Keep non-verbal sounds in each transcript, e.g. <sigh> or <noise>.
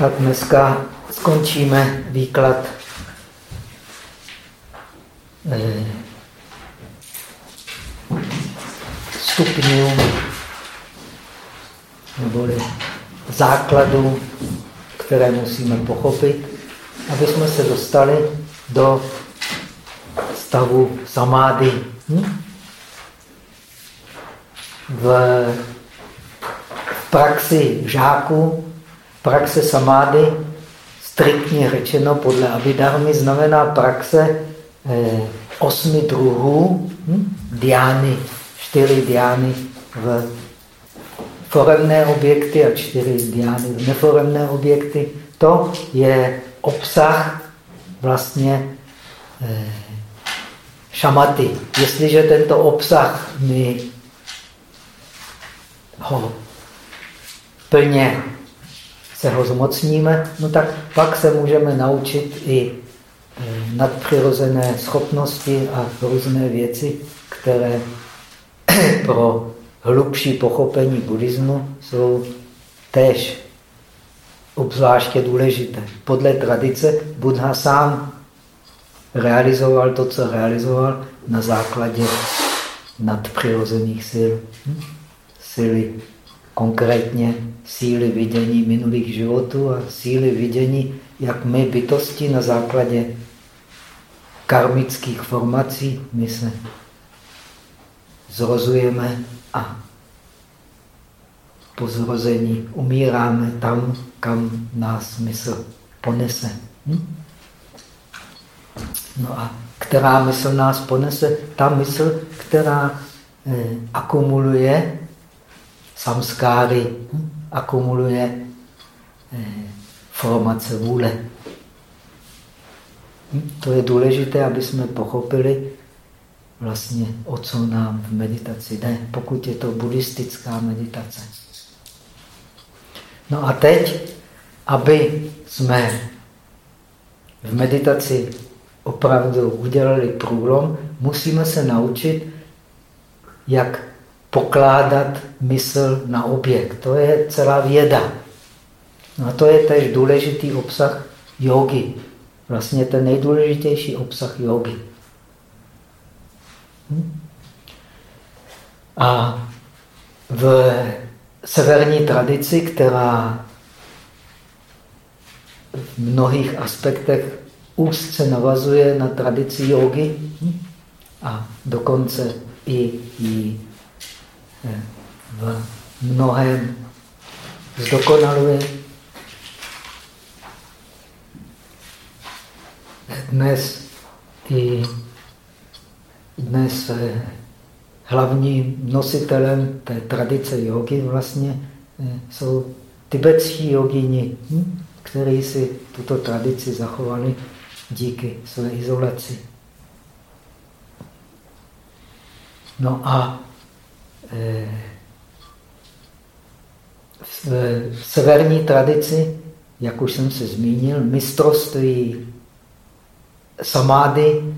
Tak dneska skončíme výklad eh, stupňů neboli základů, které musíme pochopit, aby jsme se dostali do stavu samády. Hm? V praxi žáků, praxe samády, striktně řečeno podle Abhidharmy, znamená praxe eh, osmi druhů hm? diány, čtyři diány v foremné objekty a čtyři diány v neforemné objekty. To je obsah vlastně eh, šamaty. Jestliže tento obsah my ho plně se ho zmocníme, no tak pak se můžeme naučit i eh, nadpřirozené schopnosti a různé věci, které <clears throat> pro hlubší pochopení buddhismu jsou též obzvláště důležité. Podle tradice Buddha sám realizoval to, co realizoval na základě nadpřirozených sil. Hm? Sily konkrétně síly vidění minulých životů a síly vidění, jak my bytosti na základě karmických formací my se zrozujeme a po zrození umíráme tam, kam nás mysl ponese. Hm? No a která mysl nás ponese? Ta mysl, která eh, akumuluje samskáry, hm? akumuluje eh, formace vůle. Hm? To je důležité, aby jsme pochopili, vlastně o co nám v meditaci jde, pokud je to buddhistická meditace. No a teď, aby jsme v meditaci opravdu udělali průlom, musíme se naučit, jak pokládat mysl na objekt. To je celá věda. No a to je tež důležitý obsah jogy. Vlastně ten nejdůležitější obsah jogy. A v severní tradici, která v mnohých aspektech úzce navazuje na tradici jogy a dokonce i, i eh, v mnohem zdokonaluje. Dnes i dnes hlavním nositelem té tradice jogy vlastně eh, jsou tibetští jogini, hm, kteří si tuto tradici zachovali díky své izolaci. No a v severní tradici, jak už jsem se zmínil, mistrovství samády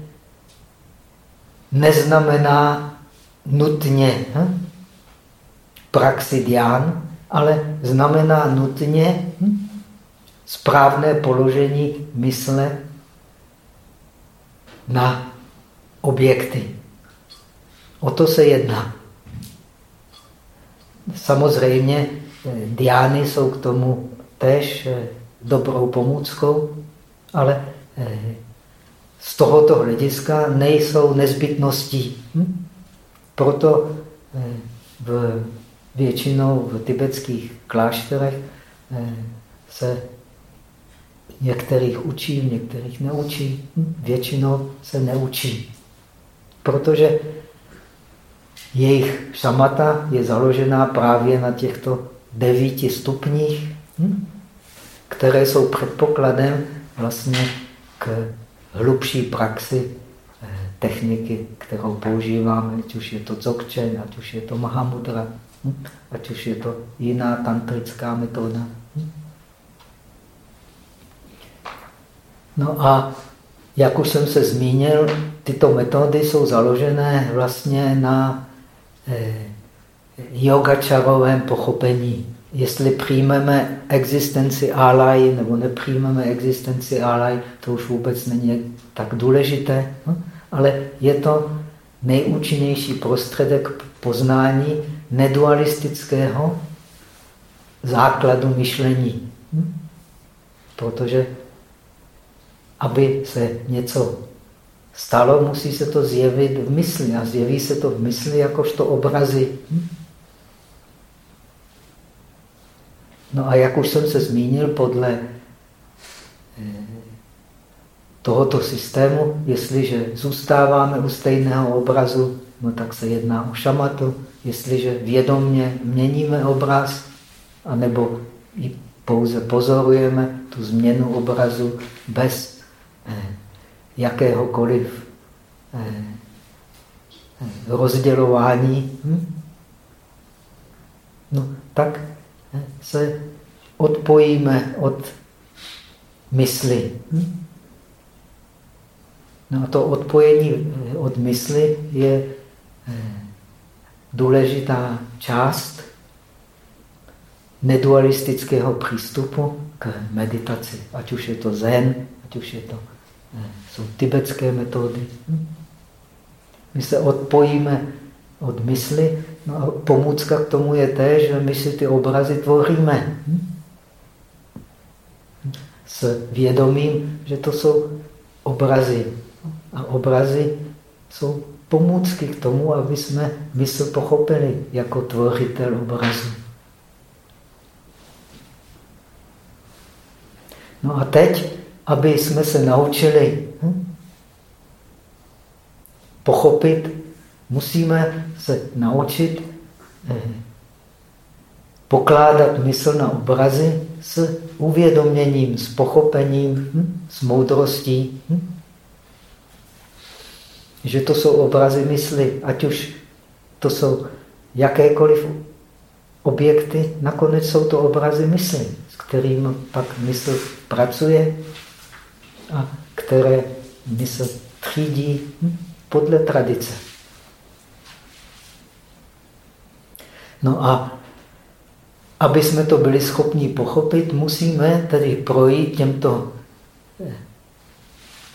neznamená nutně hm, praxi dián, ale znamená nutně hm, správné položení mysle na objekty. O to se jedná. Samozřejmě eh, diány jsou k tomu tež eh, dobrou pomůckou, ale eh, z tohoto hlediska nejsou nezbytností. Hm? Proto v, většinou v tibetských klášterech se některých učí, některých neučí. Hm? Většinou se neučí. Protože jejich šamata je založená právě na těchto devíti stupních, hm? které jsou předpokladem vlastně k hlubší praxi eh, techniky, kterou používáme, ať už je to dzogchen, ať už je to mahamudra, hm? ať už je to jiná tantrická metoda. Hm? No a jak už jsem se zmínil, tyto metody jsou založené vlastně na yogačarovém pochopení. jestli přijmeme existenci alaj nebo nepřijmeme existenci alaj, to už vůbec není tak důležité, no? ale je to nejúčinnější prostředek poznání nedualistického základu myšlení. Hm? Protože aby se něco stalo, musí se to zjevit v mysli. A zjeví se to v mysli jakožto obrazy. Hm? No a jak už jsem se zmínil, podle eh, tohoto systému, jestliže zůstáváme u stejného obrazu, no tak se jedná o šamatu. Jestliže vědomně měníme obraz, anebo pouze pozorujeme tu změnu obrazu bez eh, jakéhokoliv eh, rozdělování, hm? no tak se odpojíme od mysli. Hm? No a to odpojení od mysli je eh, důležitá část nedualistického přístupu k meditaci. Ať už je to zen, ať už je to, eh, jsou tibetské metody. My se odpojíme od mysli. No a pomůcka k tomu je té, že my si ty obrazy tvoříme. S vědomím, že to jsou obrazy. A obrazy jsou pomůcky k tomu, aby jsme mysl pochopili jako tvořitel obrazu. No a teď, aby jsme se naučili hm, pochopit Musíme se naučit eh, pokládat mysl na obrazy s uvědoměním, s pochopením, hm, s moudrostí. Hm? Že to jsou obrazy mysli, ať už to jsou jakékoliv objekty, nakonec jsou to obrazy mysli, s kterými pak mysl pracuje a které mysl třídí podle tradice. No a aby jsme to byli schopni pochopit, musíme tedy projít těmto eh,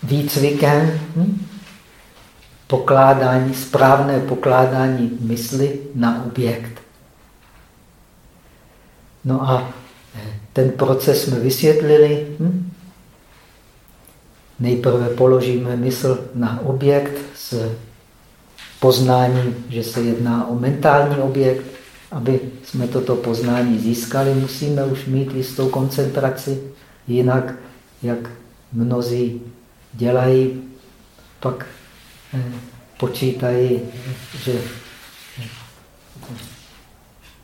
výcvikem hm? pokládání, správné pokládání mysli na objekt. No a eh, ten proces jsme vysvětlili. Hm? Nejprve položíme mysl na objekt s poznáním, že se jedná o mentální objekt. Aby jsme toto poznání získali, musíme už mít jistou koncentraci, jinak, jak mnozí dělají, pak eh, počítají, že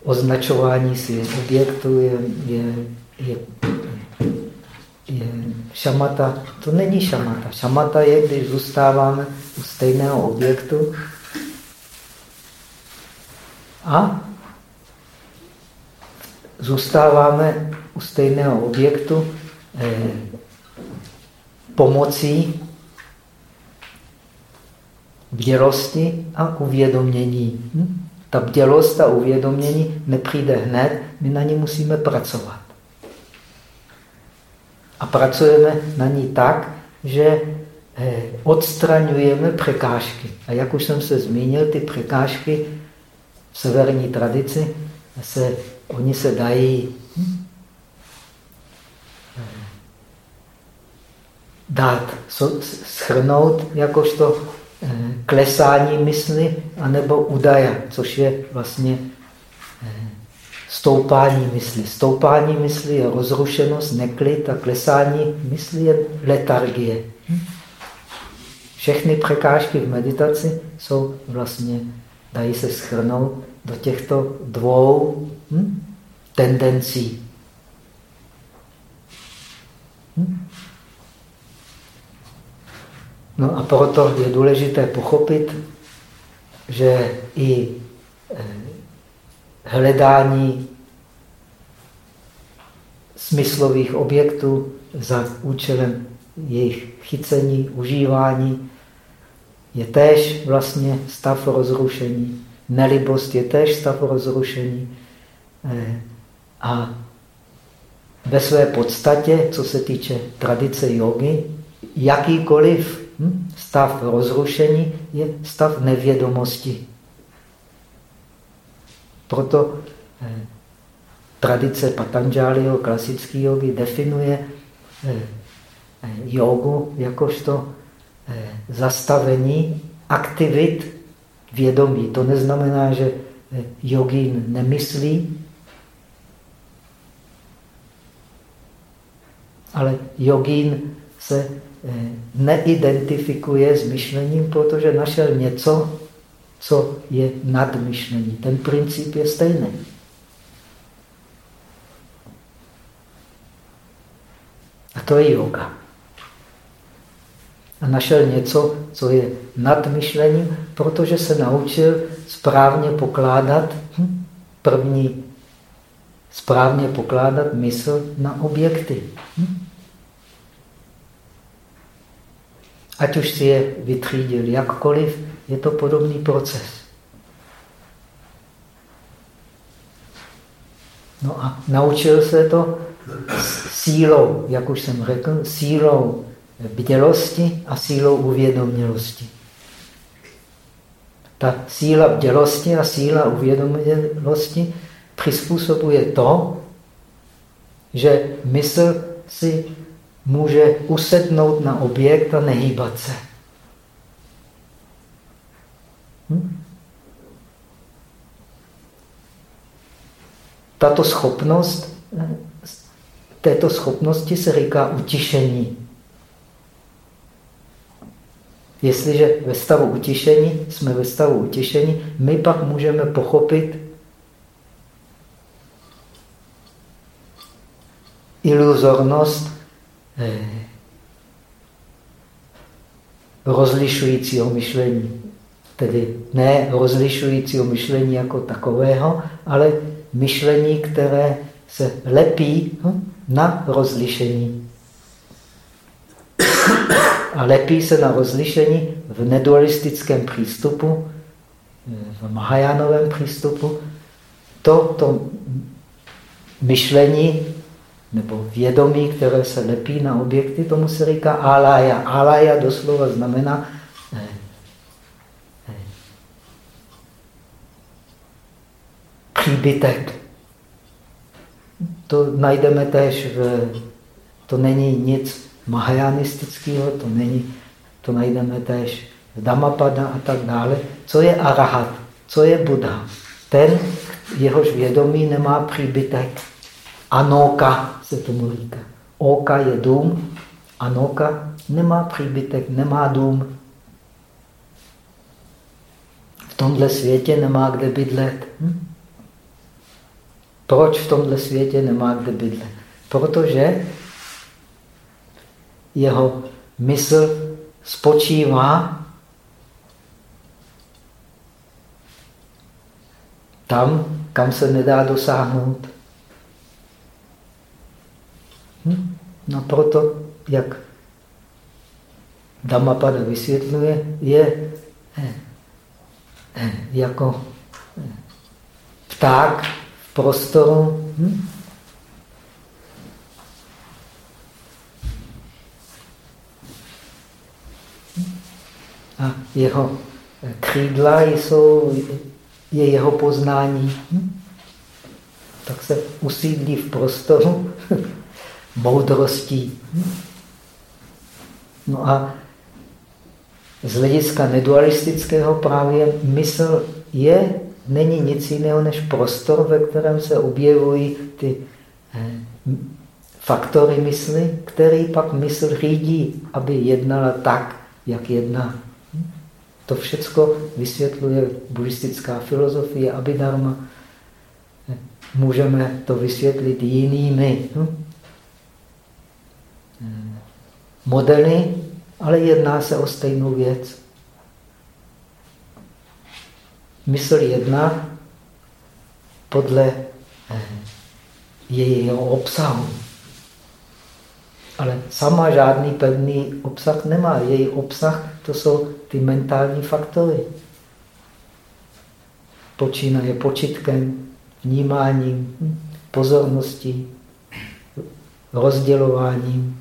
označování si objektu je, je, je, je šamata. To není šamata. Šamata je, když zůstáváme u stejného objektu a zůstáváme u stejného objektu eh, pomocí bdělosti a uvědomění. Hm? Ta bdělost a uvědomění nepřijde hned, my na ní musíme pracovat. A pracujeme na ní tak, že eh, odstraňujeme překážky. A jak už jsem se zmínil, ty překážky v severní tradici se oni se dají dát schrnout jakožto eh, klesání mysli anebo udaja, což je vlastně eh, stoupání mysli. Stoupání mysli je rozrušenost, neklid a klesání mysli je letargie. Všechny překážky v meditaci jsou vlastně, dají se schrnout do těchto dvou hm, tendencí. Hm? No a proto je důležité pochopit, že i eh, hledání smyslových objektů za účelem jejich chycení, užívání, je též vlastně stav rozrušení. Nelibost je též stav rozrušení. Eh, A ve své podstatě, co se týče tradice jogy, jakýkoliv hm, stav rozrušení je stav nevědomosti. Proto eh, tradice Patanjaliho, klasické jogy, definuje eh, eh, jogu jakožto eh, zastavení aktivit vědomí. To neznamená, že eh, jogín nemyslí, ale jogín se eh, neidentifikuje s myšlením, protože našel něco, co je nad myšlení. Ten princip je stejný. A to je yoga. A našel něco, co je nad myšlením, protože se naučil správně pokládat hm, první, správně pokládat mysl na objekty. Hm? Ať už si je vytřídil jakkoliv, je to podobný proces. No a naučil se to sílou, jak už jsem řekl, sílou bdělosti a sílou uvědomělosti. Ta síla bdělosti a síla uvědomělosti přizpůsobuje to, že mysl si může usednout na objekt a nehýbat se. Hm? Tato schopnost, této schopnosti se říká utišení. Jestliže ve stavu utišení, jsme ve stavu utišení, my pak můžeme pochopit iluzornost eh, rozlišujícího myšlení. Tedy ne rozlišujícího myšlení jako takového, ale myšlení, které se lepí hm, na rozlišení. A lepí se na rozlišení v nedualistickém přístupu, v Mahajánovém přístupu. To, to myšlení nebo vědomí, které se lepí na objekty, tomu se říká alaya. Alaya doslova znamená eh, eh, příbytek. To najdeme též v... To není nic mahajanistického, to není, to najdeme též v Dhammapada a tak dále. Co je arahat? Co je Buddha? Ten, jehož vědomí nemá příbytek. Anoka se tomu říká. Oka je dům, anoka nemá příbytek, nemá dům. V tomhle světě nemá kde bydlet. Hm? Proč v tomhle světě nemá kde bydlet? Protože jeho mysl spočívá tam, kam se nedá dosáhnout. Hm? No proto, jak Dhammapada vysvětluje, je eh, eh, jako eh, pták prostoru. Hm? A jeho křídla jsou, je jeho poznání. Hm? Tak se usídlí v prostoru <laughs> moudrostí. No a z hlediska nedualistického právě mysl je, není nic jiného než prostor, ve kterém se objevují ty eh, faktory mysli, který pak mysl řídí, aby jednala tak, jak jedná. To všechno vysvětluje buddhistická filozofie Abhidharma. Můžeme to vysvětlit jinými. Hm? modely, ale jedná se o stejnou věc. Mysl jedná podle eh, jejího obsahu. Ale sama žádný pevný obsah nemá. Její obsah to jsou ty mentální faktory. Počínaje počitkem, vnímáním, pozorností, rozdělováním.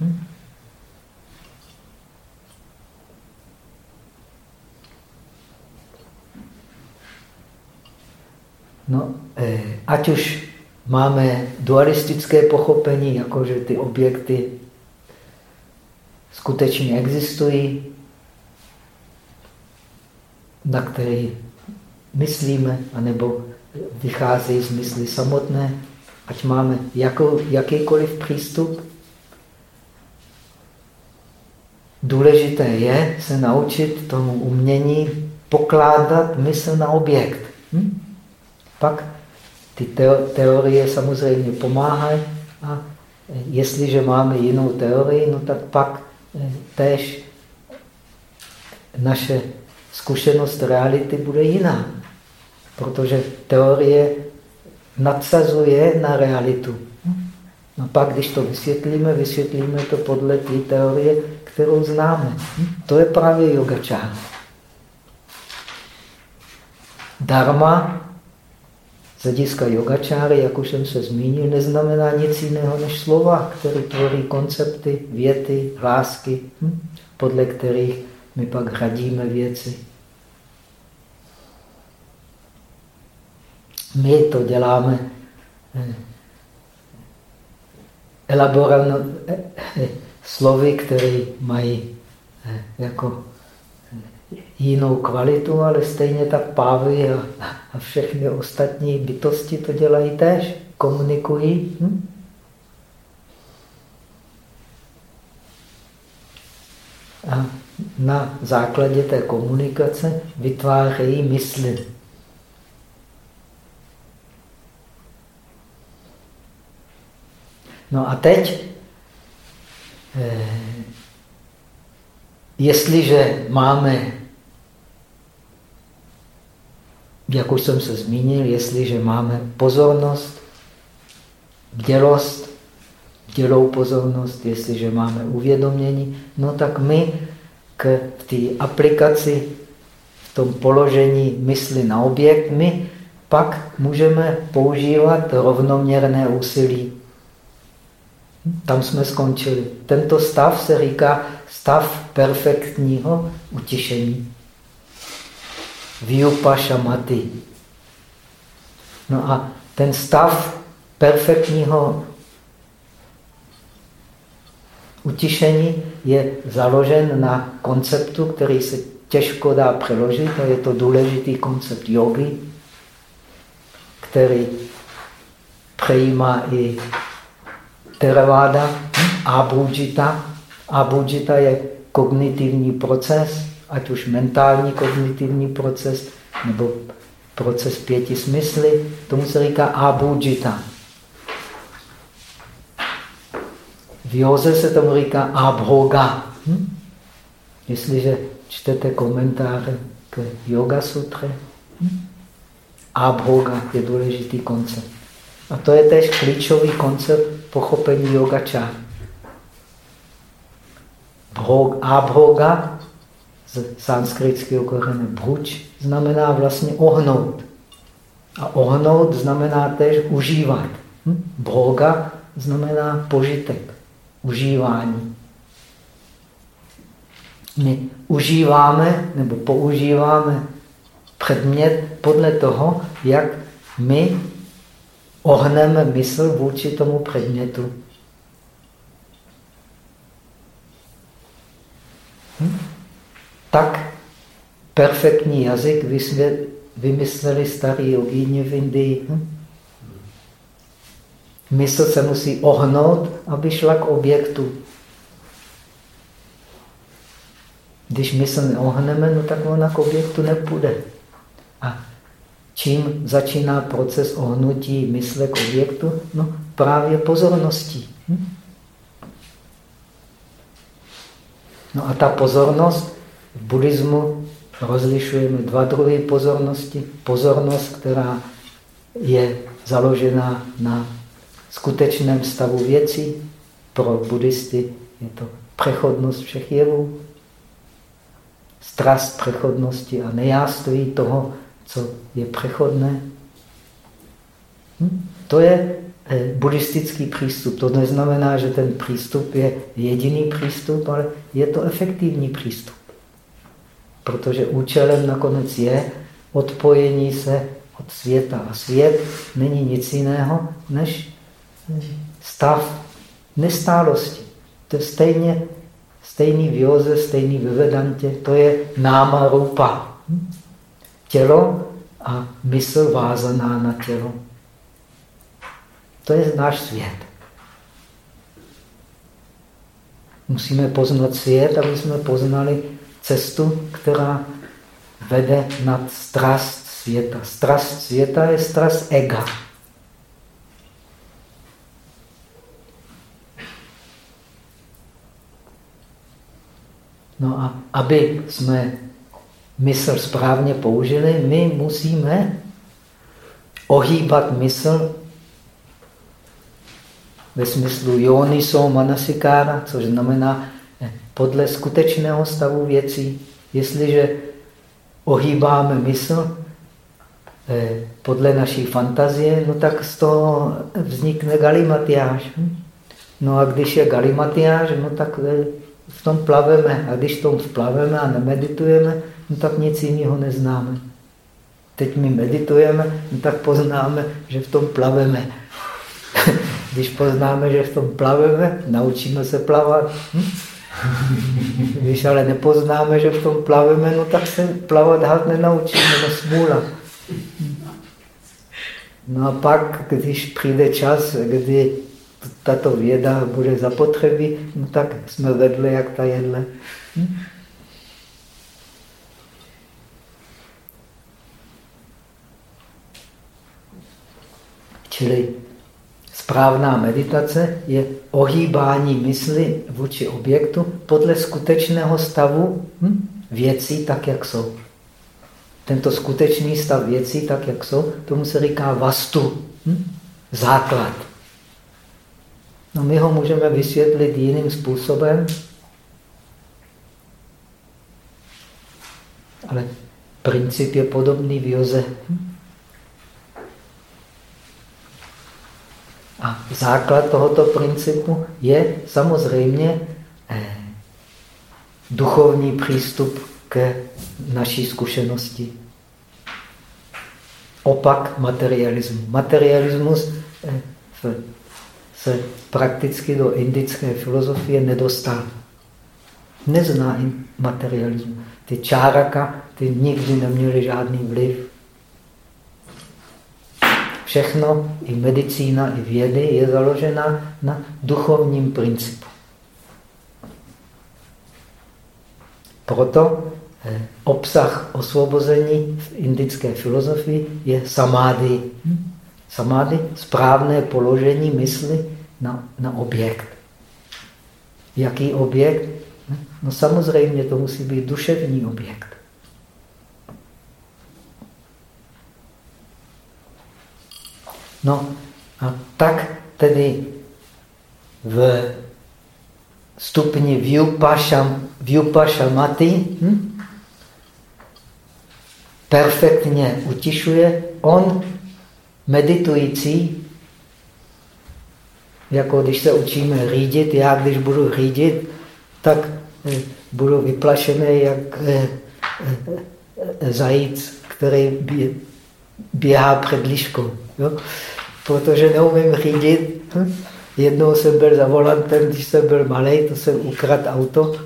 No, eh, ať už máme dualistické pochopení, jakože ty objekty skutečně existují, na který myslíme, anebo vycházejí z mysli samotné, ať máme jako, jakýkoliv přístup. Důležité je se naučit tomu umění pokládat mysl na objekt. Hm? Pak ty teorie samozřejmě pomáhají a jestliže máme jinou teorii, no tak pak eh, též naše zkušenost reality bude jiná. Protože teorie nadsazuje na realitu. A pak, když to vysvětlíme, vysvětlíme to podle té teorie, kterou známe. To je právě yogačára. Dharma z hlediska yogačáry, jak už jsem se zmínil, neznamená nic jiného než slova, které tvoří koncepty, věty, hlásky, hm? podle kterých my pak hradíme věci. My to děláme eh, elaborano, eh, eh, slovy, které mají jako jinou kvalitu, ale stejně tak pávy a, a všechny ostatní bytosti to dělají tež, komunikují. Hm? A na základě té komunikace vytvářejí mysli. No a teď, eh, jestliže máme jak už jsem se zmínil, jestliže máme pozornost, bdělost, bdělou pozornost, jestliže máme uvědomění, no tak my k té aplikaci, v tom položení mysli na objekt, my pak můžeme používat rovnoměrné úsilí. Tam jsme skončili. Tento stav se říká stav perfektního utišení. Vyupašamati. No a ten stav perfektního utišení je založen na konceptu, který se těžko dá přeložit a je to důležitý koncept jogy, který přejímá i Theravada, Abhujita. Abhujita je kognitivní proces, ať už mentální kognitivní proces, nebo proces pěti smysly, tomu se říká abhujita. V józe se tomu říká abhoga. Hm? Jestliže čtete komentáře k yoga sutře, hm? abhoga je důležitý koncept. A to je tež klíčový koncept pochopení yogačáry. Abhoga z sanskritského kořene bhuč znamená vlastně ohnout. A ohnout znamená tež užívat. Hm? Bhoga znamená požitek, užívání. My užíváme nebo používáme předmět podle toho, jak my ohneme mysl vůči tomu předmětu. Tak perfektní jazyk vymysleli starý jogíni v Indii. Hm? Mysl se musí ohnout, aby šla k objektu. Když mysl neohneme, no tak ona k objektu nepůjde. A čím začíná proces ohnutí mysle k objektu? No právě pozorností. Hm? No a ta pozornost v buddhismu rozlišujeme dva druhy pozornosti. Pozornost, která je založena na skutečném stavu věcí. Pro buddhisty je to přechodnost všech jevů, strast přechodnosti a nejáství toho, co je přechodné. Hm? To je eh, buddhistický přístup. To neznamená, že ten přístup je jediný přístup, ale je to efektivní přístup. Protože účelem nakonec je odpojení se od světa. A svět není nic jiného, než stav nestálosti. To je stejně, stejný v józe, stejný ve Vedantě. To je náma rupa. Tělo a mysl vázaná na tělo. To je náš svět. Musíme poznat svět, aby jsme poznali cestu, která vede nad strast světa. Strast světa je strast ega. No a aby jsme mysl správně použili, my musíme ohýbat mysl ve smyslu joniso manasikára, což znamená podle skutečného stavu věcí. Jestliže ohýbáme mysl eh, podle naší fantazie, no tak z toho vznikne galimatiáž. No a když je galimatiáž, no tak eh, v tom plaveme. A když v tom plaveme a nemeditujeme, no tak nic jiného neznáme. Teď my meditujeme, no tak poznáme, že v tom plaveme. <laughs> Když poznáme, že v tom plaveme, naučíme se plavat. Hm? <laughs> Když ale nepoznáme, že v tom plaveme, no tak se plavat hát nenaučíme, no smůla. No a pak, když přijde čas, kdy tato věda bude zapotřebí, no tak jsme vedle jak ta jedle. Hm? Čili správná meditace je ohýbání mysli vůči objektu podle skutečného stavu hm, věcí tak, jak jsou. Tento skutečný stav věcí tak, jak jsou, tomu se říká vastu, hm, základ. No my ho můžeme vysvětlit jiným způsobem, ale princip je podobný v Joze. A základ tohoto principu je samozřejmě eh, duchovní přístup k naší zkušenosti. Opak materialismu. Materialismus eh, se prakticky do indické filozofie nedostal. Nezná materialismus. Ty čáraka, ty nikdy neměly žádný vliv. Všechno, i medicína, i vědy, je založena na duchovním principu. Proto eh, obsah osvobození v indické filozofii je samády. Samády, správné položení mysli na, na objekt. Jaký objekt? No samozřejmě to musí být duševní objekt. No a tak tedy v stupni Vyupašamati hm? perfektně utišuje on meditující, jako když se učíme řídit, já když budu řídit, tak eh, budu vyplašený jak eh, eh, zajíc, který běhá před liškou. Jo? Protože neumím řídit. Hm? Jednou jsem byl za volantem, když jsem byl malý, to jsem ukradl auto.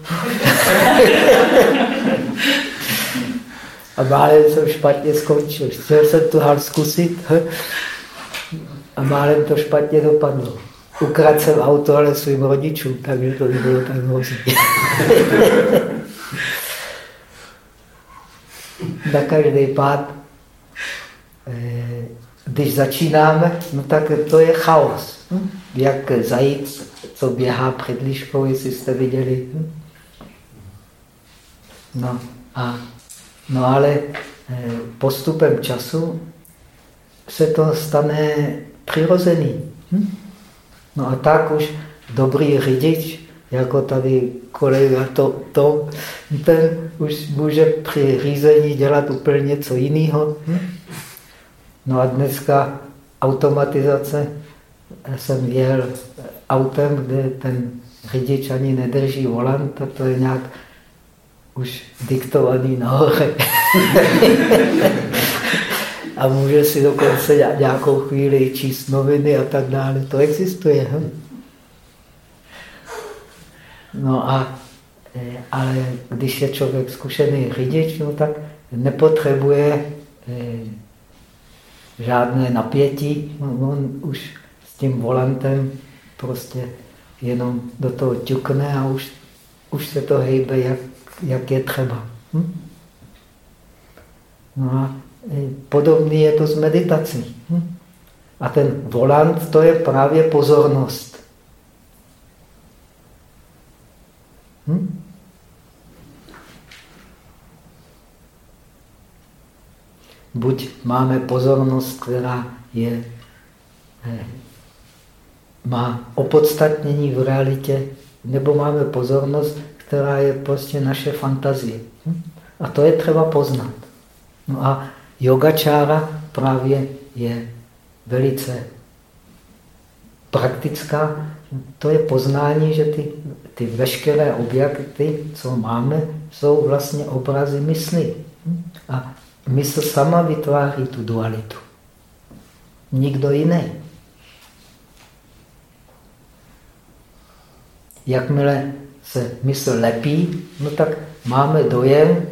A málem jsem špatně skončil. Chtěl jsem tu hal zkusit a málem to špatně dopadlo. Ukradl jsem auto, ale svým rodičům, takže to nebylo tak hrozné. <laughs> Na každý pád, když začínáme, no tak to je chaos. Jak zajíc, co běhá před liškou, jestli jste viděli. No a No ale eh, postupem času se to stane přirozený. Hm? No a tak už dobrý řidič, jako tady kolega to, to, ten už může při řízení dělat úplně něco jiného. No a dneska automatizace jsem jel autem, kde ten řidič ani nedrží volant, tak to je nějak už diktovaný nahoře. <laughs> a může si dokonce nějakou chvíli číst noviny a tak dále. To existuje. Hm? No a eh, ale když je člověk zkušený řidič, no tak nepotřebuje eh, žádné napětí. On už s tím volantem prostě jenom do toho ťukne a už, už se to hejbe, jak, jak je třeba. Hm? No a podobný je to s meditací. Hm? A ten volant to je právě pozornost. Hm? Buď máme pozornost, která je, eh, má opodstatnění v realitě, nebo máme pozornost, která je prostě naše fantazie. Hm? A to je třeba poznat. No a yogačára právě je velice praktická. To je poznání, že ty, ty veškeré objekty, co máme, jsou vlastně obrazy mysli. Hm? A mysl sama vytváří tu dualitu. Nikdo jiný. Jakmile se mysl lepí, no tak máme dojem,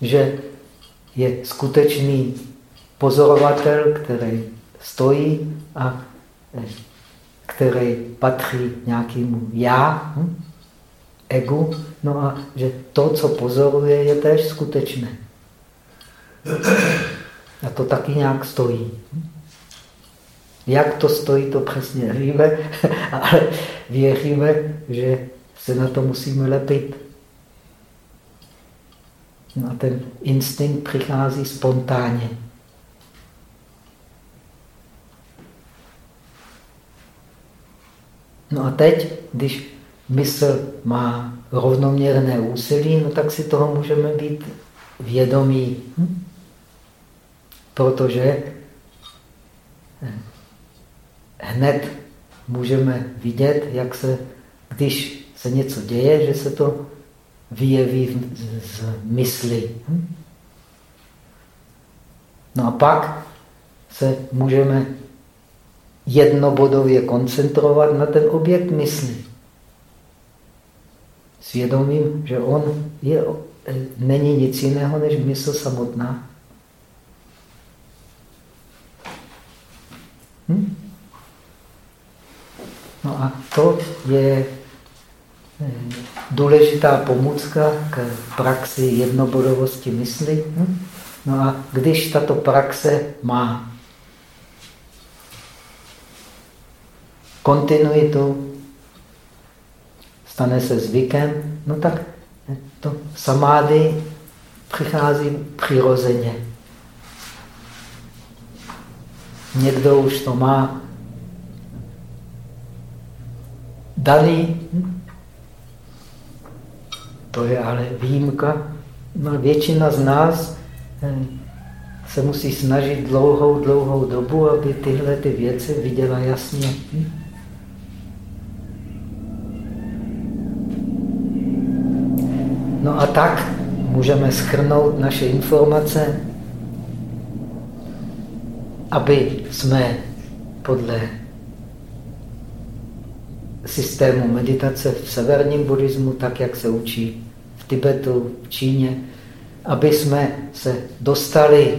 že je skutečný pozorovatel, který stojí a eh, který patří nějakému já, hm? Egu, no a že to, co pozoruje, je též skutečné. A to taky nějak stojí. Jak to stojí, to přesně nevíme, <laughs> ale věříme, že se na to musíme lepit. No a ten instinkt přichází spontánně. No a teď, když mysl má rovnoměrné úsilí, no tak si toho můžeme být vědomí. Hm? Protože hned můžeme vidět, jak se, když se něco děje, že se to vyjeví z mysli. Hm? No a pak se můžeme jednobodově koncentrovat na ten objekt mysli. Svědomím, že on je, není nic jiného než mysl samotná. Hm? No a to je eh, důležitá pomůcka k praxi jednobodovosti mysli. Hm? No a když tato praxe má kontinuitu, stane se zvykem, no tak to samády přichází přirozeně. Někdo už to má daný, to je ale výjimka. No, většina z nás eh, se musí snažit dlouhou, dlouhou dobu, aby tyhle ty věci viděla jasně. No a tak můžeme schrnout naše informace, aby jsme podle systému meditace v severním buddhismu, tak jak se učí v Tibetu, v Číně, aby jsme se dostali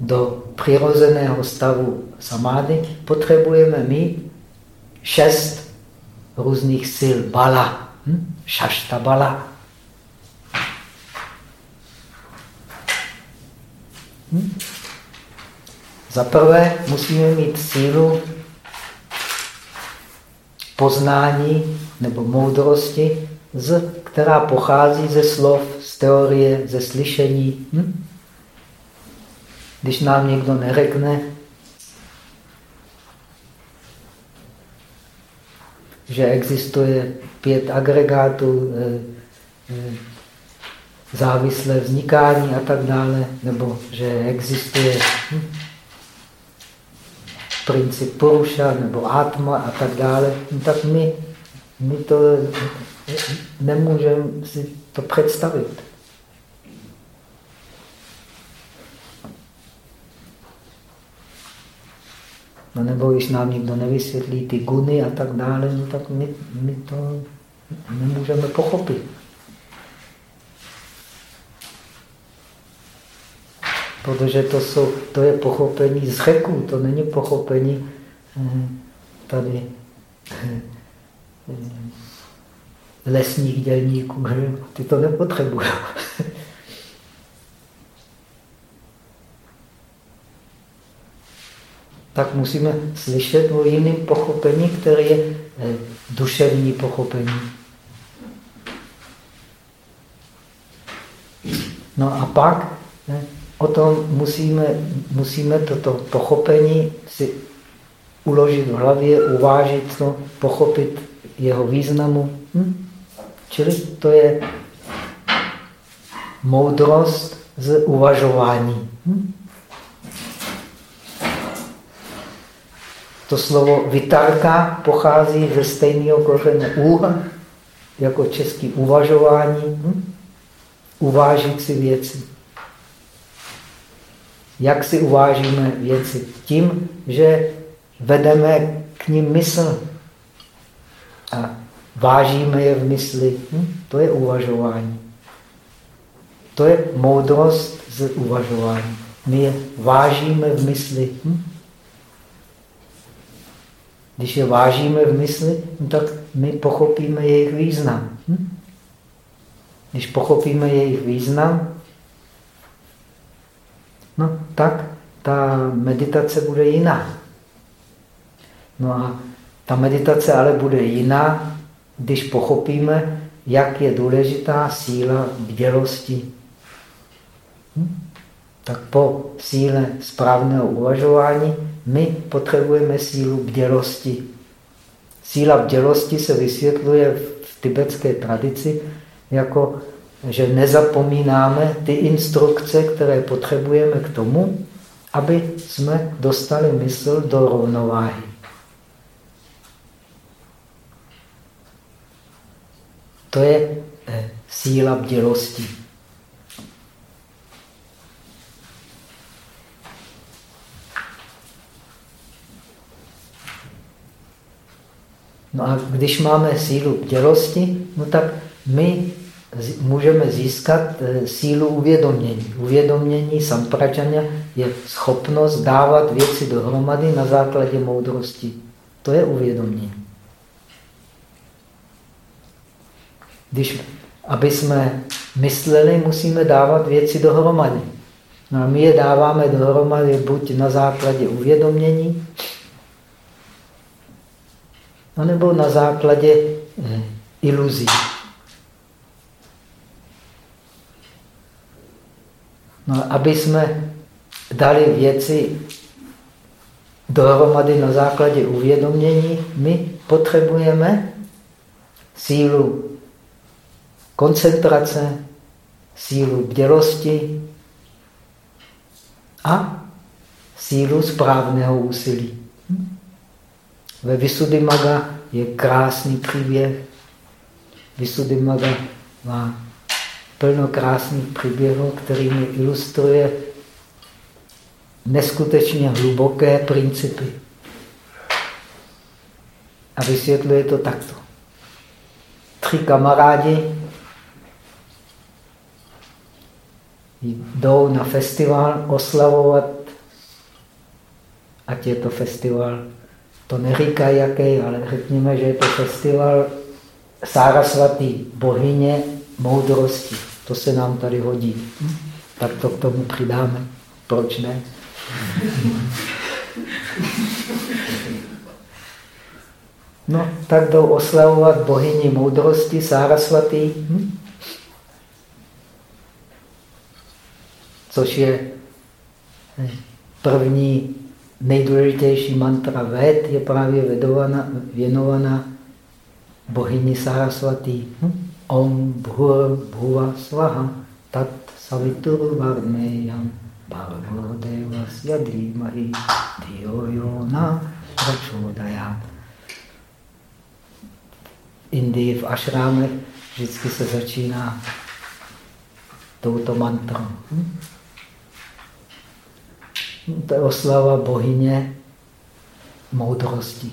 do přirozeného stavu samády, potřebujeme mít šest různých sil bala. Hm? Šaštabala. Hm? Za prvé musíme mít sílu poznání nebo moudrosti, z, která pochází ze slov, z teorie, ze slyšení. Hm? Když nám někdo nerekne, že existuje pět agregátů, eh, eh, závislé vznikání a tak dále, nebo že existuje princip Puruša nebo Atma a tak dále, no tak my, my to nemůžeme si to představit. No nebo když nám někdo nevysvětlí ty guny a tak dále, no tak my, my to nemůžeme pochopit. Protože to, jsou, to je pochopení z řeků, to není pochopení eh, tady eh, lesních dělníků. Ty to nepotřebují. Tak musíme slyšet o jiném pochopení, které je eh, duševní pochopení. No a pak ne, o tom musíme, musíme toto pochopení si uložit v hlavě, uvážit to, pochopit jeho významu. Hm? Čili to je moudrost z uvažování. Hm? To slovo vitarka pochází ze stejného kořene úha, jako český uvažování, hm? uvážit si věci. Jak si uvážíme věci? Tím, že vedeme k ním mysl a vážíme je v mysli. Hm? To je uvažování. To je moudrost z uvažování. My je vážíme v mysli. Hm? Když je vážíme v mysli, no tak my pochopíme jejich význam. Hm? Když pochopíme jejich význam, no tak ta meditace bude jiná. No a ta meditace ale bude jiná, když pochopíme, jak je důležitá síla bdělosti. Hm? Tak po síle správného uvažování my potřebujeme sílu bdělosti. Síla bdělosti se vysvětluje v tibetské tradici jako, že nezapomínáme ty instrukce, které potřebujeme k tomu, aby jsme dostali mysl do rovnováhy. To je eh, síla bdělosti. No a když máme sílu bdělosti, no tak my můžeme získat eh, sílu uvědomění. Uvědomění sampračania je schopnost dávat věci dohromady na základě moudrosti. To je uvědomění. Když, aby jsme mysleli, musíme dávat věci dohromady. No a my je dáváme dohromady buď na základě uvědomění, anebo na základě eh, iluzí. No, aby jsme dali věci dohromady na základě uvědomění, my potřebujeme sílu koncentrace, sílu bdělosti a sílu správného úsilí. Ve Visuddhimaga je krásný příběh. Visuddhimaga má plno krásných příběhů, kterými ilustruje neskutečně hluboké principy. A vysvětluje to takto. Tři kamarádi jdou na festival oslavovat, ať je to festival to neříká jaký, ale řekněme, že je to festival Sárasvatý, bohyně moudrosti. To se nám tady hodí. Tak to k tomu přidáme. Proč ne? No, tak jdou oslavovat bohyni moudrosti Sárasvatý, hm? což je první nejdůležitější mantra Ved je právě vedovaná, věnovaná bohyni Saraswati. Hm? Om bhur bhuva svaha tat savituru varmeyam bhargo deva tasya dhīmahi dhiyo yo na prachodayat. Indii v ašrámech vždycky se začíná touto mantrou. Hm? To je oslava bohyně moudrosti.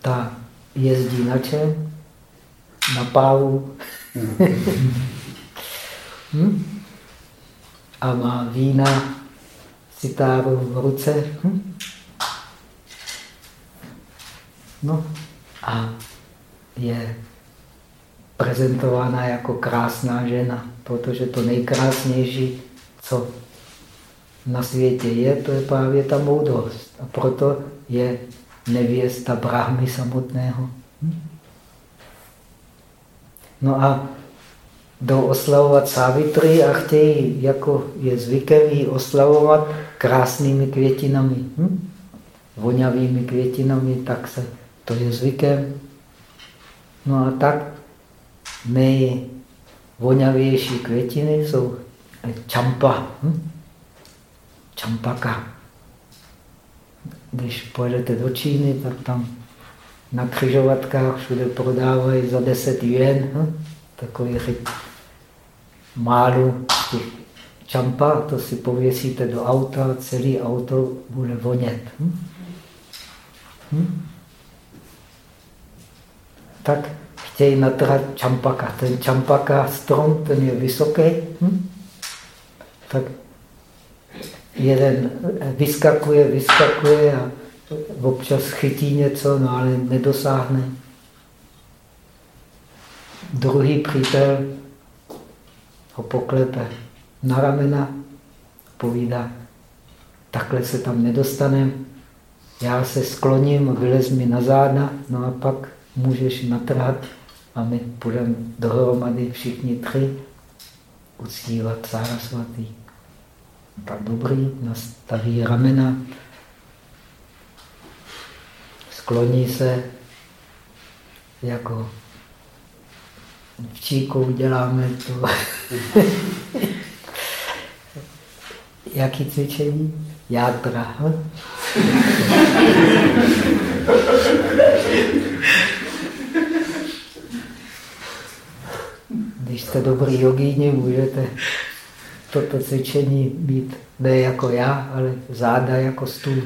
Ta jezdí na čem? Na pávu. <laughs> hm? A má vína, citáru v ruce. Hm? No a je prezentována jako krásná žena, protože to nejkrásnější, co na světě je, to je právě ta moudrost. A proto je nevěsta Brahmy samotného. Hm? No a jdou oslavovat Savitry a chtějí, jako je zvykem, ji oslavovat krásnými květinami, hm? voňavými květinami, tak se to je zvykem. No a tak nejvoňavější květiny jsou čampa, hm? čampaka. Když pojedete do Číny, tak tam na křižovatkách všude prodávají za 10 jen hm? takový málu těch čampa, to si pověsíte do auta a celý auto bude vonět. Hm? Hm? Tak chtějí natrhat čampaka. Ten čampaka strom, ten je vysoký, hm? tak jeden vyskakuje, vyskakuje a občas chytí něco, no ale nedosáhne. Druhý přítel ho poklepe na ramena, povídá, takhle se tam nedostaneme, já se skloním, vylez mi na záda, no a pak můžeš natrhat a my budeme dohromady všichni tři uctívat Sarasvatý. Tak dobrý, nastaví ramena, skloní se, jako v Číku děláme to. <laughs> Jaký cvičení? Jádra. Když jste dobrý jogíni, můžete toto cvičení mít ne jako já, ale záda jako stůl.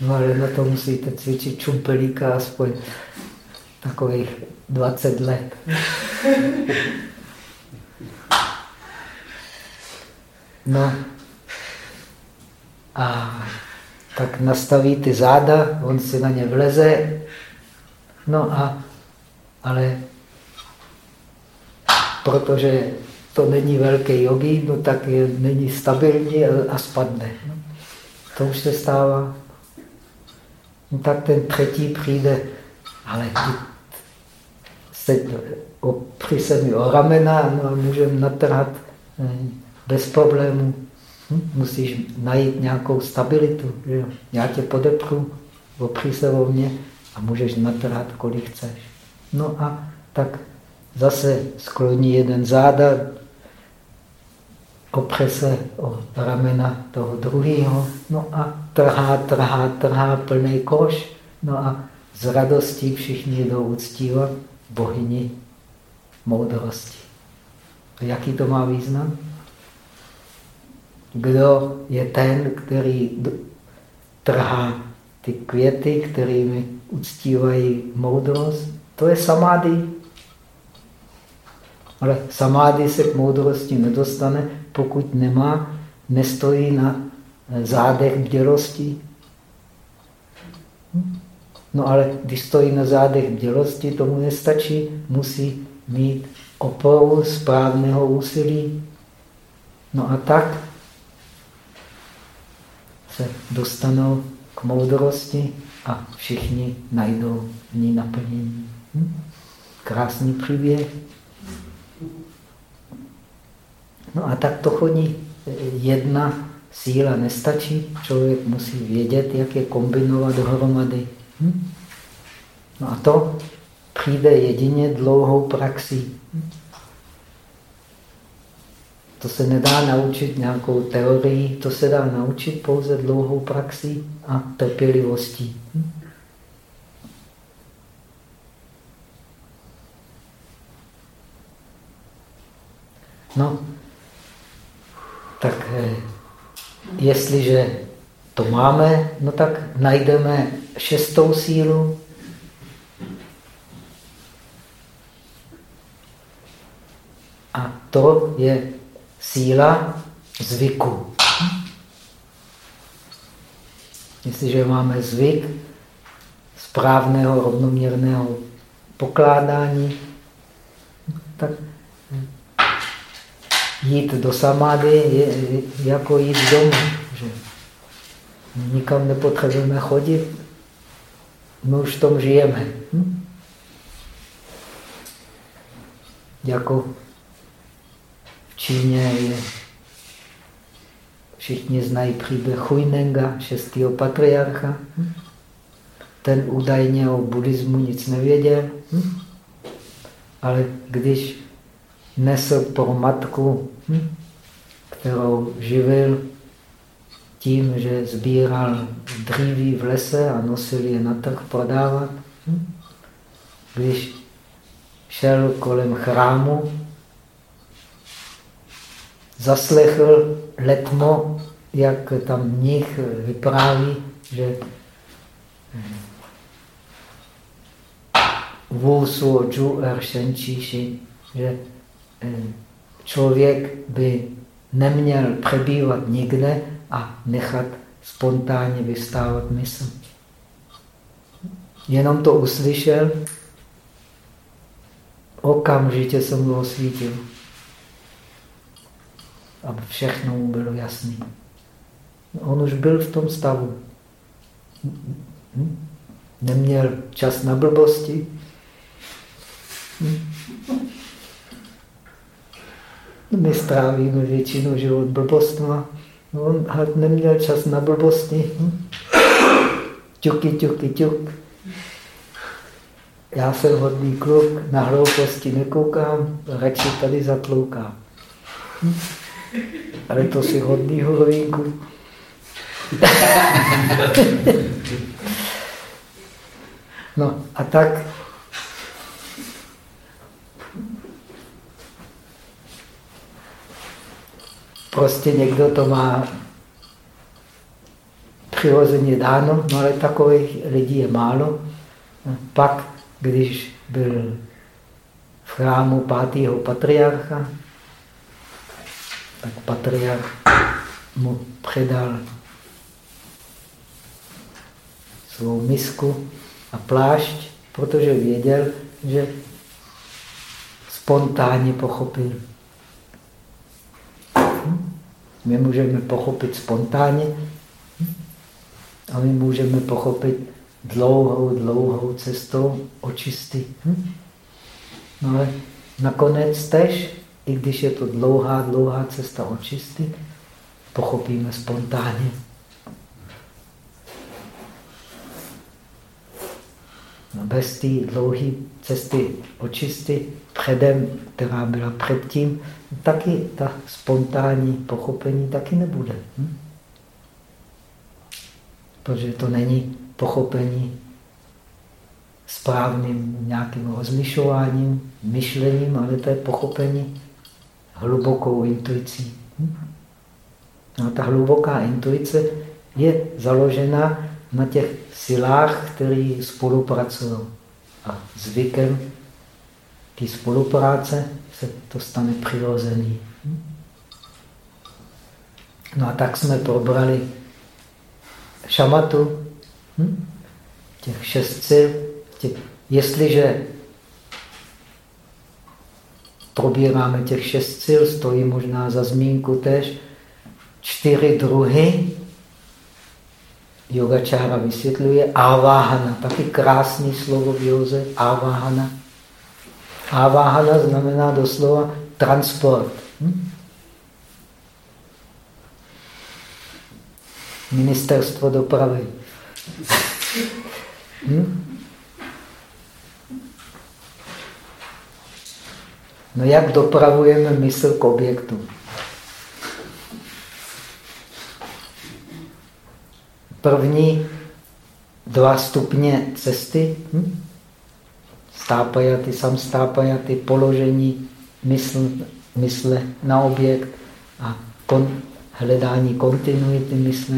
No ale na to musíte cvičit čumpelíka aspoň takových 20 let. No a tak nastaví ty záda, on si na ně vleze, no a ale protože to není velký jogi, no tak je, není stabilní a, a spadne. No, to už se stává. No, tak ten třetí přijde, ale se, opři se mi o ramena no a můžeme natrhat eh, bez problémů. Hm? Musíš najít nějakou stabilitu. Že? Já tě podepru, opři se o mě a můžeš natrhat, kolik chceš. No a tak zase skloní jeden záda, opře se o ramena toho druhého, no a trhá, trhá, trhá plný koš, no a z radostí všichni jdou uctívat bohyni moudrosti. A jaký to má význam? Kdo je ten, který trhá ty květy, kterými uctívají moudrost? To je samády. Ale samády se k moudrosti nedostane, pokud nemá, nestojí na zádech bdělosti. No ale když stojí na zádech bdělosti, tomu nestačí, musí mít oporu správného úsilí. No a tak se dostanou k moudrosti a všichni najdou v ní naplnění. Hm? Krásný příběh. No a tak to chodí. Jedna síla nestačí, člověk musí vědět, jak je kombinovat dohromady. Hm? No a to přijde jedině dlouhou praxí. To se nedá naučit nějakou teorií, to se dá naučit pouze dlouhou praxí a trpělivostí. Hm? No, tak eh, jestliže to máme, no tak najdeme šestou sílu. A to je síla zvyku. Jestliže máme zvyk správného rovnoměrného pokládání, tak jít do samády je jako jít domů. Že nikam nepotřebujeme chodit, my už v tom žijeme. Hm? Jako v Číně je, všichni znají příběh Huinenga, šestého patriarcha. Hm? Ten údajně o buddhismu nic nevěděl, hm? ale když nesl pro matku, hm? kterou živil tím, že sbíral dříví v lese a nosil je na trh prodávat. Hm? Když šel kolem chrámu, zaslechl letmo, jak tam mnich vypráví, že Wu Su Ju Er Shen Chi že člověk by neměl přebývat nikde a nechat spontánně vystávat mysl. Jenom to uslyšel, okamžitě jsem mu osvítil. Aby všechno mu bylo jasné. On už byl v tom stavu. Neměl čas na blbosti. My strávíme většinu život blbostma. On neměl čas na blbosti. Ťuky, ťuky, ťuk. Já jsem hodný kluk, na hlouposti nekoukám, radši tady zatloukám. Ale to si hodný horovínku. no a tak Prostě někdo to má přirozeně dáno, no ale takových lidí je málo. Pak, když byl v chrámu pátého patriarcha, tak patriarch mu předal svou misku a plášť, protože věděl, že spontánně pochopil. My můžeme pochopit spontánně a my můžeme pochopit dlouhou, dlouhou cestou očisty. No ale nakonec tež, i když je to dlouhá, dlouhá cesta očisty, pochopíme spontánně. No bez té dlouhé cesty očisty předem, která byla předtím, taky ta spontánní pochopení taky nebude. Hm? Protože to není pochopení správným nějakým rozmyšováním, myšlením, ale to je pochopení hlubokou intuicí. Hm? A ta hluboká intuice je založena na těch silách, které spolupracují. A zvykem té spolupráce se to stane přirozený. No a tak jsme probrali šamatu, hm? těch šest sil. Těch, jestliže probíráme těch šest sil, stojí možná za zmínku tež, čtyři druhy yogačára vysvětluje aváhana, taky krásný slovo v józe, aváhana. Aváhana znamená doslova transport. Hm? Ministerstvo dopravy. Hm? No jak dopravujeme mysl k objektu? První dva stupně cesty. Hm? Stápajaty, samstápajaty, položení mysl, mysle na objekt a kon, hledání kontinuity mysle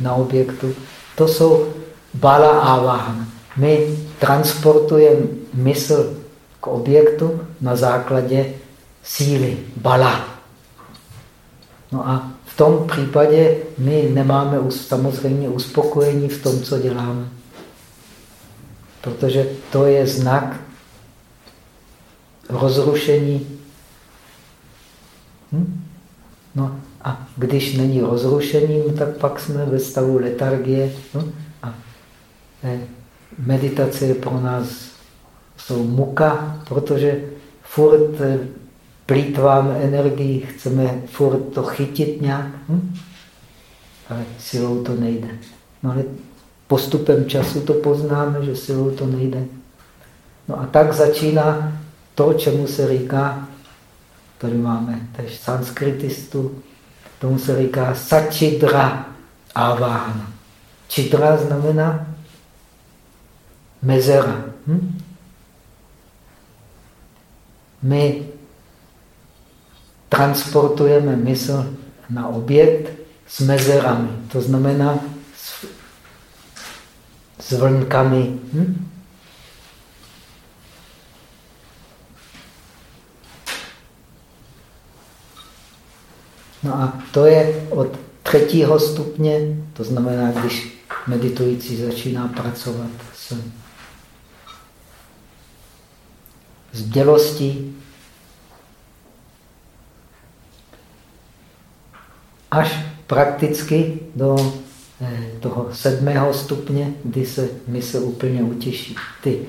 na objektu. To jsou bala áváhana. My transportujeme mysl k objektu na základě síly, bala. No a v tom případě my nemáme samozřejmě uspokojení v tom, co děláme. Protože to je znak rozrušení. Hm? No a když není rozrušení, tak pak jsme ve stavu letargie. Hm? A eh, meditace je pro nás jsou muka, protože furt eh, plítváme energii, chceme furt to chytit nějak, hm? ale silou to nejde. No ale postupem času to poznáme, že silou to nejde. No a tak začíná to, čemu se říká, tady máme tež sanskritistu, tomu se říká sačidra avahana. Čidra znamená mezera. Hm? My transportujeme mysl na objekt s mezerami, to znamená s, vlnkami. Hm? No a to je od třetího stupně, to znamená, když meditující začíná pracovat s, s až prakticky do toho sedmého stupně, kdy se mysl úplně utěší. Ty,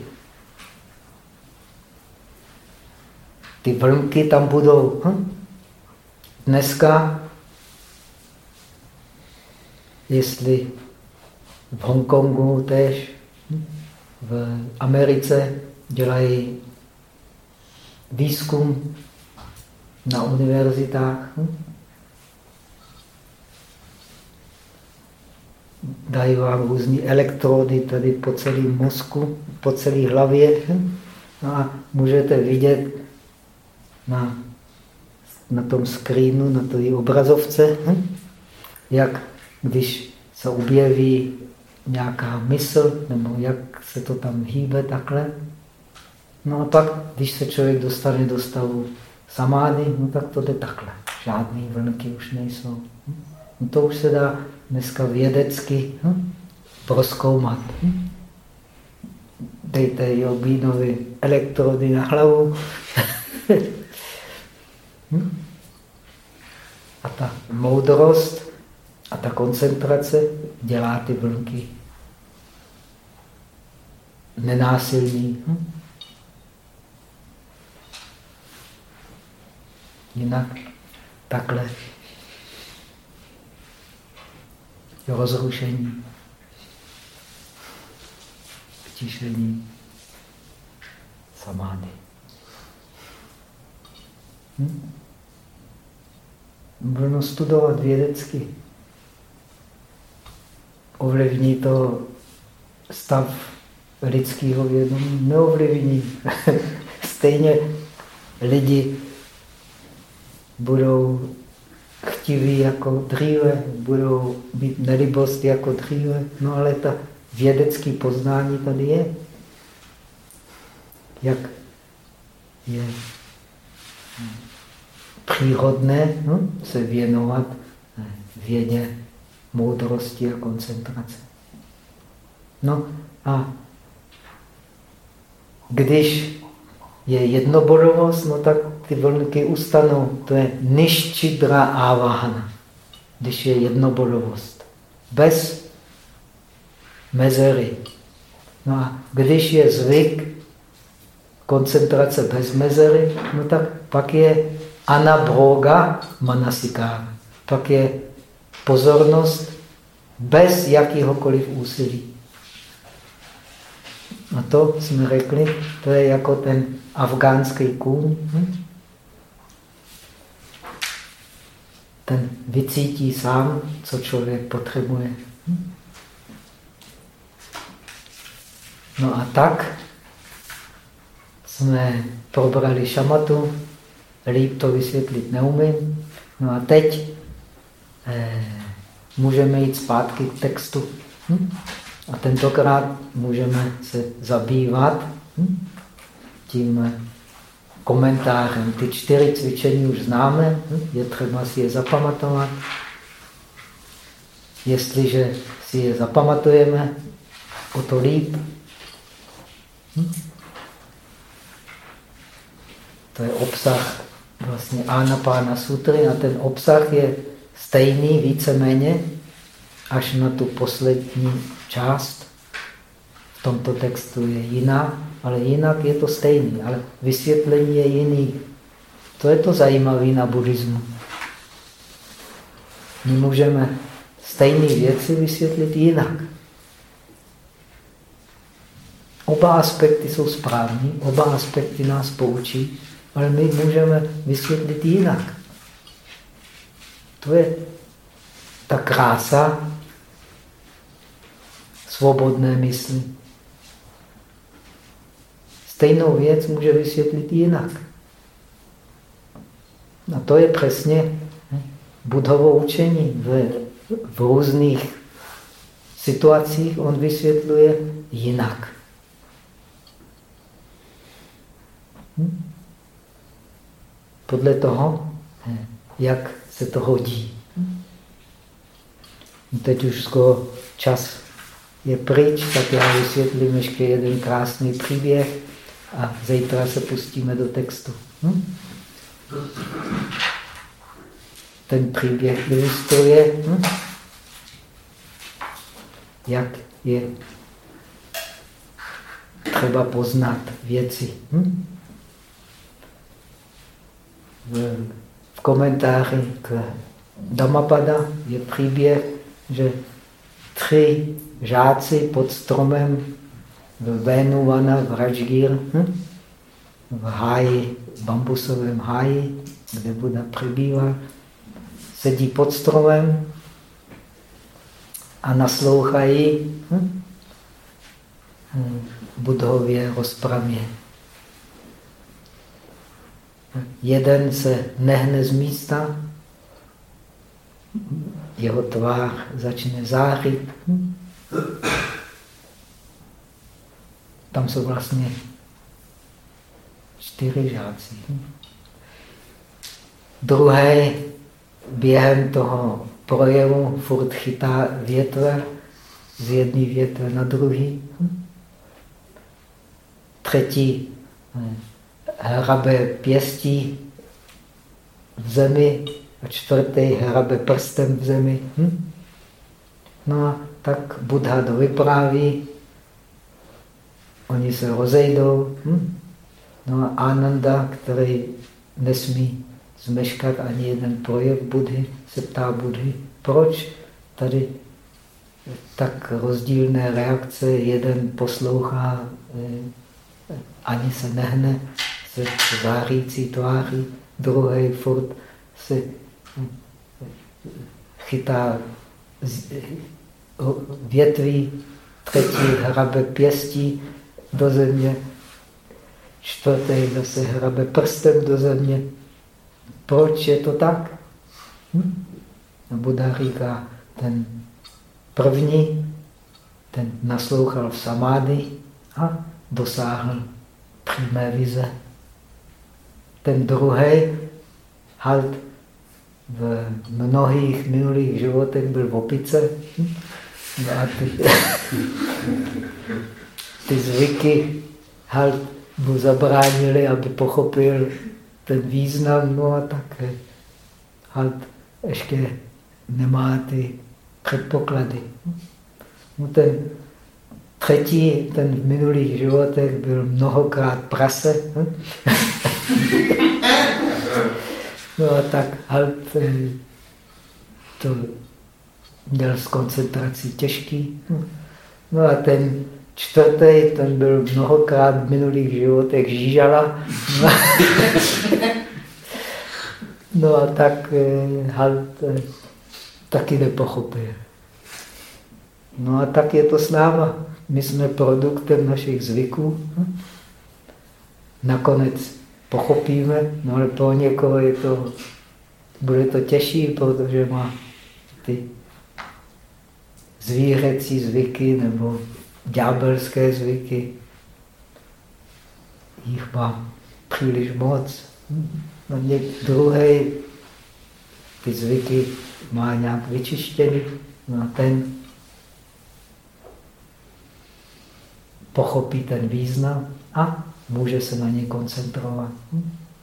ty vlnky tam budou. Hm? Dneska, jestli v Hongkongu tež, hm? v Americe dělají výzkum na univerzitách, hm? Dají vám různé elektrody tady po celém mozku, po celé hlavě. No a můžete vidět na, na tom screenu, na té obrazovce, jak když se objeví nějaká mysl, nebo jak se to tam hýbe takhle. No a pak, když se člověk dostane do stavu samády, no tak to jde takhle. Žádné vlnky už nejsou. No to už se dá dneska vědecky hm, proskoumat. Hm? Dejte jogínovi elektrody na hlavu. <laughs> hm? A ta moudrost a ta koncentrace dělá ty vlnky nenásilný. Hm? Jinak takhle rozrušení, vtišení, samády. Hm? Budeme studovat vědecky. Ovlivní to stav lidského vědomí? Neovlivní. <laughs> Stejně lidi budou chtiví jako dříve, budou mít nelibost jako dříve. No ale ta vědecké poznání tady je. Jak je přírodné no, se věnovat vědě moudrosti a koncentrace. No a když je jednobodovost, no tak ty vlnky ustanou. To je niščidra ávahana, když je jednobodovost. Bez mezery. No a když je zvyk koncentrace bez mezery, no tak pak je anabroga manasikára. Pak je pozornost bez jakýhokoliv úsilí. A to jsme řekli, to je jako ten afgánský kůň. Hm? ten vycítí sám, co člověk potřebuje. Hm? No a tak jsme probrali šamatu, líp to vysvětlit neumím. No a teď eh, můžeme jít zpátky k textu. Hm? A tentokrát můžeme se zabývat hm? tím komentářem. Ty čtyři cvičení už známe, hm? je třeba si je zapamatovat. Jestliže si je zapamatujeme, o to líp. Hm? To je obsah vlastně Anapána sutry a ten obsah je stejný víceméně až na tu poslední část. V tomto textu je jiná, ale jinak je to stejný, ale vysvětlení je jiný. To je to zajímavé na buddhismu. My můžeme stejné věci vysvětlit jinak. Oba aspekty jsou správní, oba aspekty nás poučí, ale my můžeme vysvětlit jinak. To je ta krása svobodné mysli. Stejnou věc může vysvětlit jinak. A to je přesně budhovo učení. V, v různých situacích on vysvětluje jinak. Hm? Podle toho, jak se to hodí. Teď už skoro čas je pryč, tak já vysvětlím ještě jeden krásný příběh a zítra se pustíme do textu. Hm? Ten příběh ilustruje, hm? jak je třeba poznat věci. Hm? V komentáři k Dhammapada je příběh, že tři žáci pod stromem v Venuvana v Rajgir, hm? v háji, v bambusovém háji, kde Buda přebývá, sedí pod stromem a naslouchají hm? budhově rozpravě. Jeden se nehne z místa, jeho tvár začne zářit. Tam jsou vlastně čtyři žáci. Druhý během toho projevu furt chytá větve z jedné větve na druhý. Třetí eh, hrabe pěstí v zemi a čtvrtý hrabe prstem v zemi. Hm? No a tak Buddha to vypráví, oni se rozejdou. Hm? No a Ananda, který nesmí zmeškat ani jeden projev Budhy, se ptá Budhy, proč tady tak rozdílné reakce, jeden poslouchá, eh, ani se nehne, se zářící tváří, druhý furt se chytá větví, třetí hrabe pěstí do země, čtvrtý zase hrabe prstem do země. Proč je to tak? Hm? A Buddha říká, ten první, ten naslouchal v samády a dosáhl přímé vize. Ten druhý halt v mnohých minulých životech byl v opice. No a ty, ty zvyky halt mu zabránili, aby pochopil ten význam, no a tak halt ještě nemá ty předpoklady. No ten třetí, ten v minulých životech byl mnohokrát prase. <laughs> No a tak halt to měl s koncentrací těžký. No a ten čtvrtý, ten byl mnohokrát v minulých životech žížala. No, <laughs> no a tak eh, halt eh, taky nepochopil. No a tak je to s náma. my jsme produktem našich zvyků. Nakonec pochopíme, no ale pro někoho je to, bude to těžší, protože má ty zvířecí zvyky nebo ďábelské zvyky. Jich má příliš moc. No, druhý ty zvyky má nějak vyčištěný, no a ten pochopí ten význam a může se na ně koncentrovat.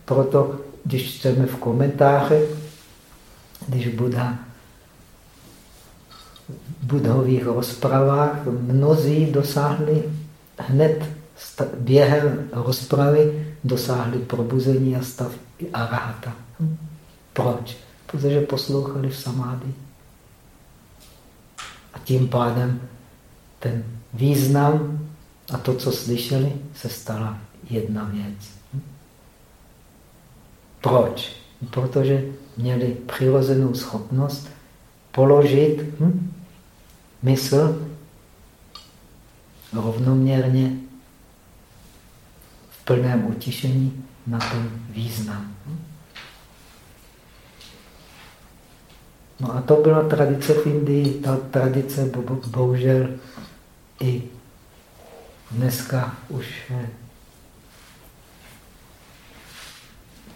Proto, když čteme v komentáře, když Buddha budhových rozpravách mnozí dosáhli hned během rozpravy dosáhli probuzení a stav arahata. Proč? Protože poslouchali v samády. A tím pádem ten význam a to, co slyšeli, se stala jedna věc. Proč? Protože měli přirozenou schopnost položit hm, mysl rovnoměrně v plném utišení na ten význam. No a to byla tradice v Indii, ta tradice bohužel i dneska už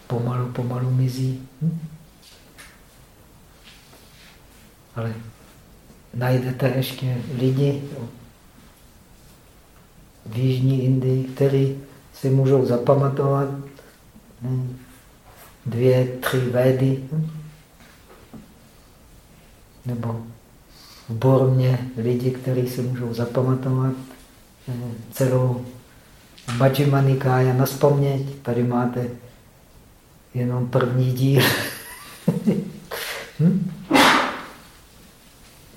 pomalu, pomalu mizí. Hm? Ale najdete ještě lidi v Jižní Indii, kteří si můžou zapamatovat hm, dvě, tři védy, hm? nebo v Bormě lidi, kteří si můžou zapamatovat celou Majjima Nikája na vzpomněť. Tady máte jenom první díl. <laughs> hm?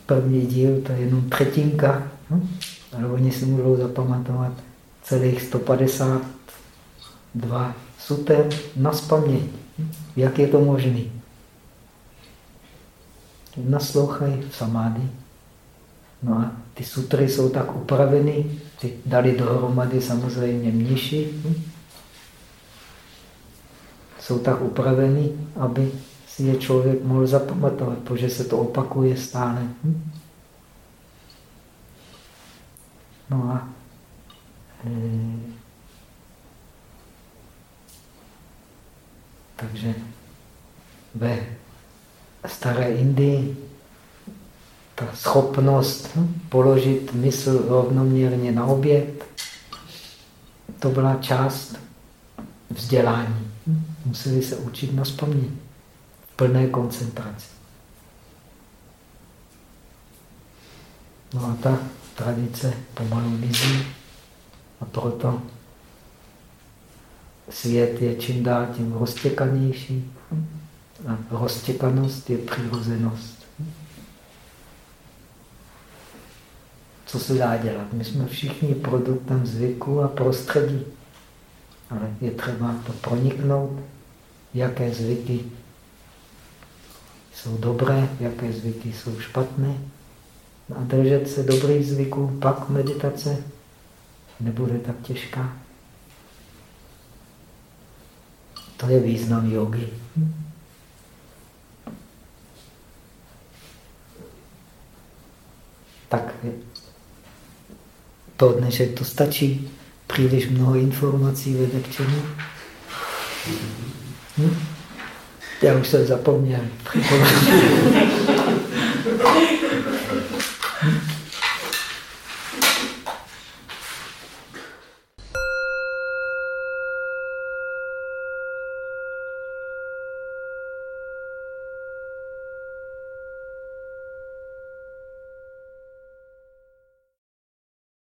První díl to je jenom třetinka. Hm? Ale oni si můžou zapamatovat celých 152 suter na vzpomněť. Hm? Jak je to možné? Naslouchají v samády. No a ty sutry jsou tak upraveny, ty dali dohromady samozřejmě mniši, hm? jsou tak upraveny, aby si je člověk mohl zapamatovat, protože se to opakuje stále. Hm? No a e, takže ve staré Indii ta schopnost položit mysl rovnoměrně na objekt, to byla část vzdělání. Museli se učit na vzpomnění, plné koncentraci. No a ta tradice pomalu mizí a proto svět je čím dál tím roztěkanější a roztěkanost je přirozenost. co se dá dělat. My jsme všichni produktem zvyku a prostředí. Ale je třeba to proniknout, jaké zvyky jsou dobré, jaké zvyky jsou špatné. A držet se dobrých zvyků, pak meditace nebude tak těžká. To je význam jogy. Tak pro dnešek to stačí. Příliš mnoho informací vede k čemu? Hm? Já už jsem zapomněl. <laughs>